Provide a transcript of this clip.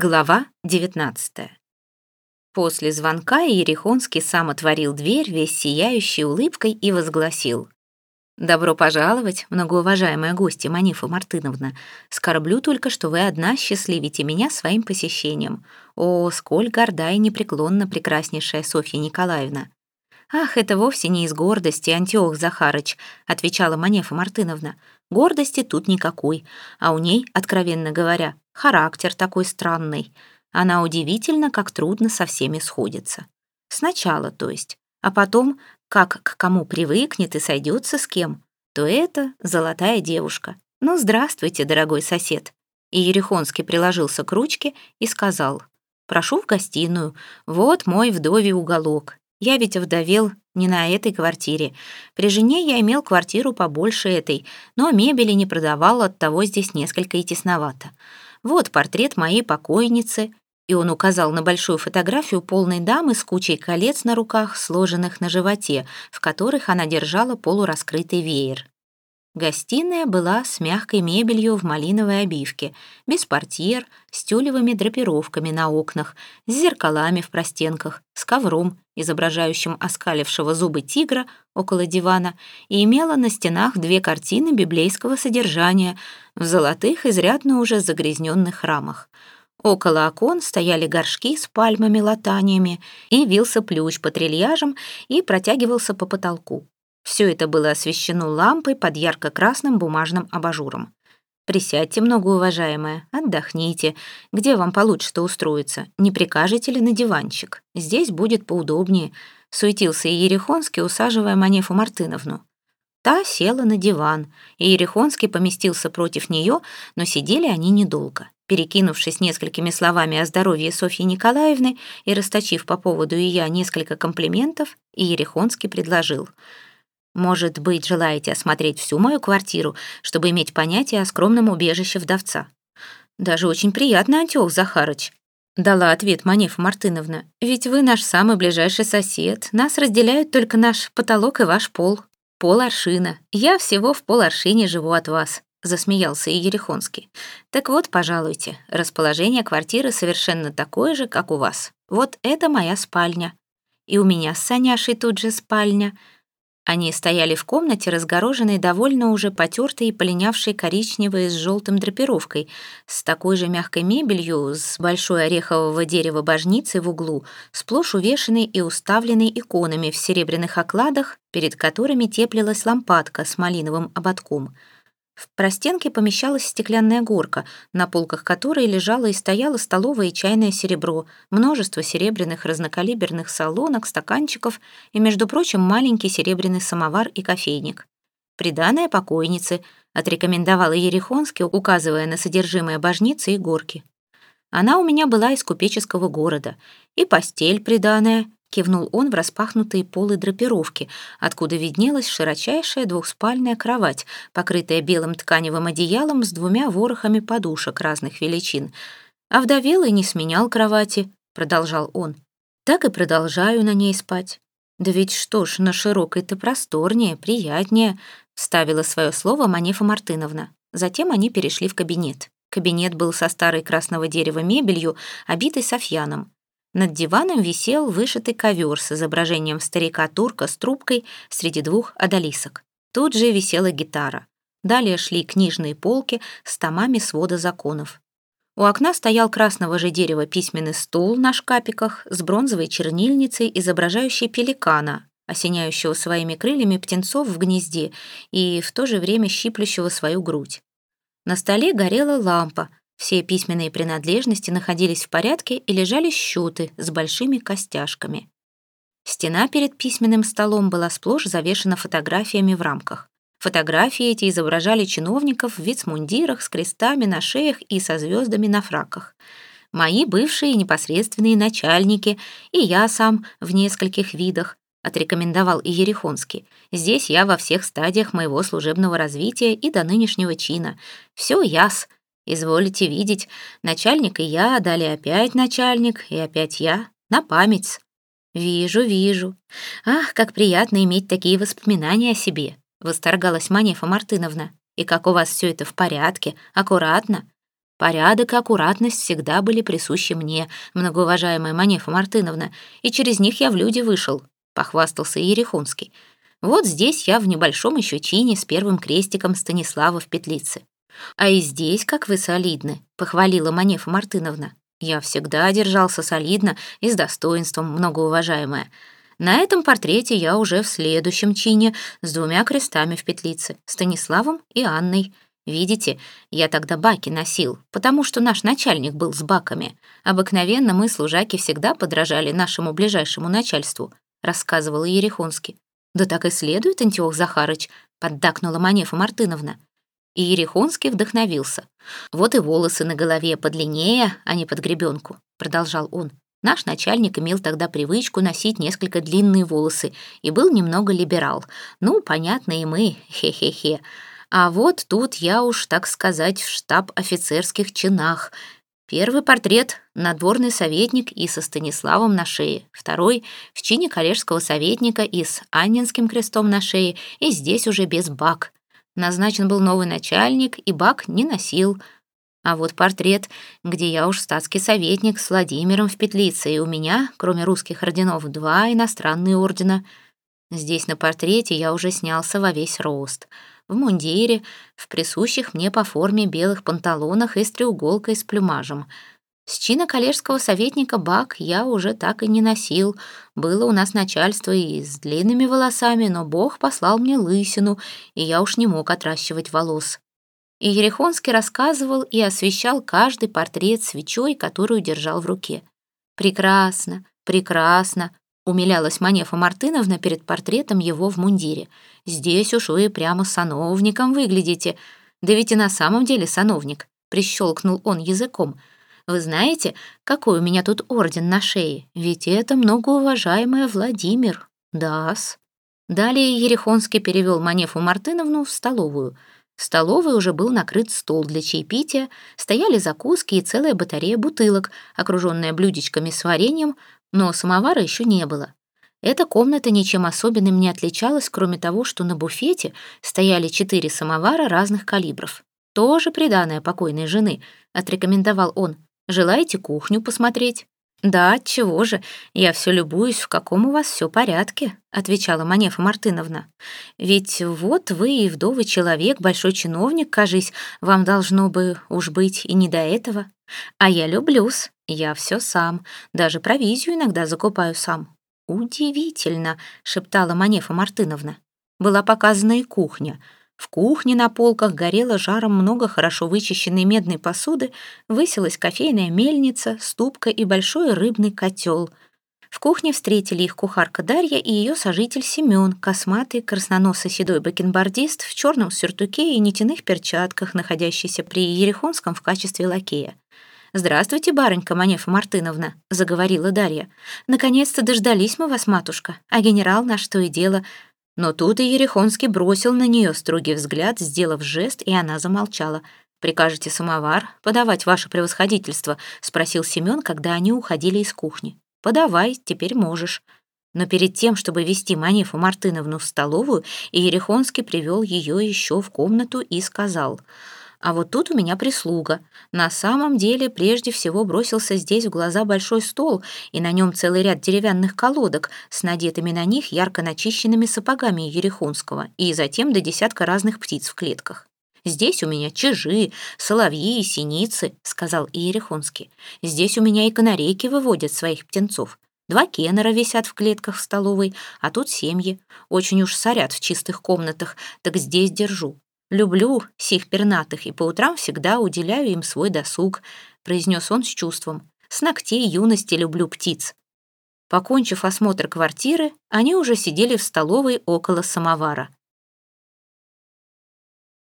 Глава 19 После звонка Ерехонский сам отворил дверь, весь сияющий улыбкой, и возгласил. «Добро пожаловать, многоуважаемая гостья Манифа Мартыновна. Скорблю только, что вы одна счастливите меня своим посещением. О, сколь горда и непреклонна прекраснейшая Софья Николаевна!» «Ах, это вовсе не из гордости, Антиох Захарыч», — отвечала Манефа Мартыновна. «Гордости тут никакой, а у ней, откровенно говоря, характер такой странный. Она удивительно, как трудно со всеми сходится. Сначала, то есть, а потом, как к кому привыкнет и сойдется с кем, то это золотая девушка. Ну, здравствуйте, дорогой сосед». И Ерехонский приложился к ручке и сказал, «Прошу в гостиную, вот мой вдовий уголок, я ведь вдовел не на этой квартире. При жене я имел квартиру побольше этой, но мебели не продавал, оттого здесь несколько и тесновато. Вот портрет моей покойницы, и он указал на большую фотографию полной дамы с кучей колец на руках, сложенных на животе, в которых она держала полураскрытый веер. Гостиная была с мягкой мебелью в малиновой обивке, без портьер, с тюлевыми драпировками на окнах, с зеркалами в простенках, с ковром, изображающим оскалившего зубы тигра около дивана, и имела на стенах две картины библейского содержания в золотых, изрядно уже загрязненных рамах. Около окон стояли горшки с пальмами-латаниями, и вился плющ по трильяжам и протягивался по потолку. Все это было освещено лампой под ярко-красным бумажным абажуром. «Присядьте, многоуважаемая, отдохните. Где вам получше-то устроиться? Не прикажете ли на диванчик? Здесь будет поудобнее», — суетился Ерехонский, усаживая Манефу Мартыновну. Та села на диван, и Ерехонский поместился против нее, но сидели они недолго. Перекинувшись несколькими словами о здоровье Софьи Николаевны и расточив по поводу ее несколько комплиментов, Ерехонский предложил — может быть, желаете осмотреть всю мою квартиру, чтобы иметь понятие о скромном убежище вдовца? Даже очень приятно, Антёх Захарыч. Дала ответ Манефа Мартыновна. Ведь вы наш самый ближайший сосед. Нас разделяют только наш потолок и ваш пол. Пол аршина. Я всего в пол аршине живу от вас. Засмеялся и Ерехонский. Так вот, пожалуйте, расположение квартиры совершенно такое же, как у вас. Вот это моя спальня. И у меня с Саняшей тут же спальня. Они стояли в комнате, разгороженной довольно уже потертой и полинявшей коричневой с желтым драпировкой, с такой же мягкой мебелью, с большой орехового дерева божницей в углу, сплошь увешанной и уставленной иконами в серебряных окладах, перед которыми теплилась лампадка с малиновым ободком — в простенке помещалась стеклянная горка, на полках которой лежало и стояло столовое и чайное серебро, множество серебряных разнокалиберных салонок, стаканчиков и, между прочим, маленький серебряный самовар и кофейник. «Приданное покойнице», — отрекомендовала Ерехонский, указывая на содержимое божницы и горки. «Она у меня была из купеческого города. И постель приданая, — кивнул он в распахнутые полы драпировки, откуда виднелась широчайшая двухспальная кровать, покрытая белым тканевым одеялом с двумя ворохами подушек разных величин. «А вдовелый не сменял кровати», — продолжал он. «Так и продолжаю на ней спать». «Да ведь что ж, на широкой-то просторнее, приятнее», — вставила свое слово Манефа Мартыновна. Затем они перешли в кабинет. Кабинет был со старой красного дерева мебелью, обитой софьяном. Над диваном висел вышитый ковер с изображением старика-турка с трубкой среди двух одолисок. Тут же висела гитара. Далее шли книжные полки с томами свода законов. У окна стоял красного же дерева письменный стол на шкапиках с бронзовой чернильницей, изображающей пеликана, осеняющего своими крыльями птенцов в гнезде и в то же время щиплющего свою грудь. На столе горела лампа, все письменные принадлежности находились в порядке и лежали счеты с большими костяшками. Стена перед письменным столом была сплошь завешена фотографиями в рамках. Фотографии эти изображали чиновников в вицмундирах с крестами на шеях и со звездами на фраках. Мои бывшие непосредственные начальники и я сам в нескольких видах, отрекомендовал и Ерехонский. Здесь я во всех стадиях моего служебного развития и до нынешнего чина. Все яс, Изволите видеть, начальник и я, далее опять начальник, и опять я, на память. Вижу, вижу. Ах, как приятно иметь такие воспоминания о себе, восторгалась Манефа Мартыновна. И как у вас все это в порядке, аккуратно. Порядок и аккуратность всегда были присущи мне, многоуважаемая Манефа Мартыновна, и через них я в люди вышел», — похвастался Ерехонский. «Вот здесь я в небольшом еще чине с первым крестиком Станислава в петлице. А и здесь, как вы солидны», — похвалила Манефа Мартыновна. «Я всегда держался солидно и с достоинством, многоуважаемая. На этом портрете я уже в следующем чине с двумя крестами в петлице, Станиславом и Анной». Видите, я тогда баки носил, потому что наш начальник был с баками. Обыкновенно мы, служаки, всегда подражали нашему ближайшему начальству», — рассказывала Ерехонский. «Да так и следует, Антиох Захарыч», — поддакнула Манефа Мартыновна. И Ерехонский вдохновился. «Вот и волосы на голове подлиннее, а не под гребенку», — продолжал он. Наш начальник имел тогда привычку носить несколько длинные волосы и был немного либерал. Ну, понятно, и мы, хе-хе-хе. А вот тут я уж, так сказать, в штаб офицерских чинах. Первый портрет — надворный советник и со Станиславом на шее. Второй — в чине коллежского советника и с Аннинским крестом на шее, и здесь уже без бак. Назначен был новый начальник, и бак не носил. А вот портрет, где я уж статский советник с Владимиром в петлице, и у меня, кроме русских орденов, два иностранные ордена. Здесь на портрете я уже снялся во весь рост — в мундире, в присущих мне по форме белых панталонах и с треуголкой с плюмажем. С чина коллежского советника бак я уже так и не носил. Было у нас начальство и с длинными волосами, но Бог послал мне лысину, и я уж не мог отращивать волос. И Ерехонский рассказывал и освещал каждый портрет свечой, которую держал в руке. «Прекрасно, прекрасно», — умилялась Манефа Мартыновна перед портретом его в мундире — Здесь уж вы прямо сановником выглядите. Да ведь и на самом деле сановник», — прищелкнул он языком. «Вы знаете, какой у меня тут орден на шее? Ведь это многоуважаемый Владимир. Да-с». Далее Ерехонский перевел Манефу Мартыновну в столовую. В столовой уже был накрыт стол для чаепития, стояли закуски и целая батарея бутылок, окруженная блюдечками с вареньем, но самовара еще не было. Эта комната ничем особенным не отличалась, кроме того, что на буфете стояли четыре самовара разных калибров. «Тоже приданное покойной жены», — отрекомендовал он. «Желаете кухню посмотреть?» «Да, чего же, я все любуюсь, в каком у вас все порядке», — отвечала Манефа Мартыновна. «Ведь вот вы и вдовый человек, большой чиновник, кажись, вам должно бы уж быть и не до этого. А я люблюсь, я все сам, даже провизию иногда закупаю сам. «Удивительно», — шептала Манефа Мартыновна. Была показана и кухня. В кухне на полках горело жаром много хорошо вычищенной медной посуды, высилась кофейная мельница, ступка и большой рыбный котел. В кухне встретили их кухарка Дарья и ее сожитель Семен, косматый, красноносый седой бакенбардист в черном сюртуке и нитяных перчатках, находящийся при Ерехонском в качестве лакея. «Здравствуйте, барынька Манефа Мартыновна», — заговорила Дарья. «Наконец-то дождались мы вас, матушка, а генерал наш то и дело». Но тут и Ерехонский бросил на нее строгий взгляд, сделав жест, и она замолчала. «Прикажете самовар подавать ваше превосходительство?» — спросил Семен, когда они уходили из кухни. «Подавай, теперь можешь». Но перед тем, чтобы вести Манефу Мартыновну в столовую, Ерехонский привел ее еще в комнату и сказал — а вот тут у меня прислуга. На самом деле, прежде всего бросился здесь в глаза большой стол, и на нем целый ряд деревянных колодок с надетыми на них ярко начищенными сапогами Ерехонского, и затем до десятка разных птиц в клетках. «Здесь у меня чижи, соловьи и синицы», — сказал Иерихонский. «Здесь у меня и канарейки выводят своих птенцов. Два кеннера висят в клетках в столовой, а тут семьи. Очень уж сорят в чистых комнатах, так здесь держу. «Люблю сих пернатых и по утрам всегда уделяю им свой досуг», произнес он с чувством. «С ногтей юности люблю птиц». Покончив осмотр квартиры, они уже сидели в столовой около самовара.